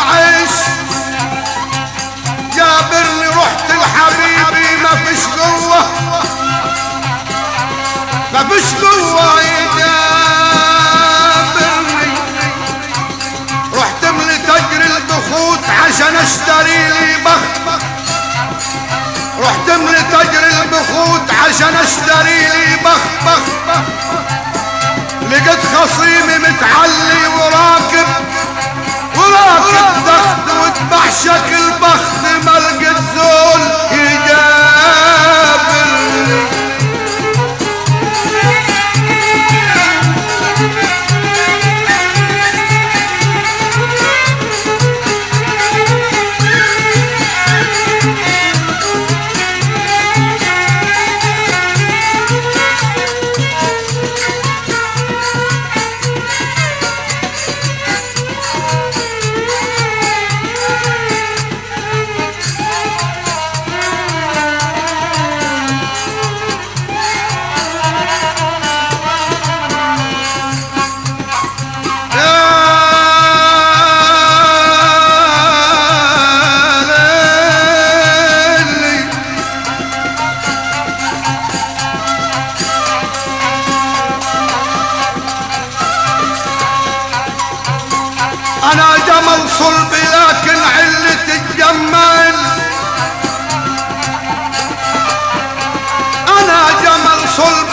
اعيش جابرني رحت لحبيبي ما فيش قوة. ما فيش قوة يجابرني رحت من تجري البخوت عشان اشتري لي بخت. رحت من تجري البخوت عشان اشتري لي بخت بخت. لقيت خصيمي متعلق أنا جمل صلبي لكن علة الجمال أنا جمل صلبي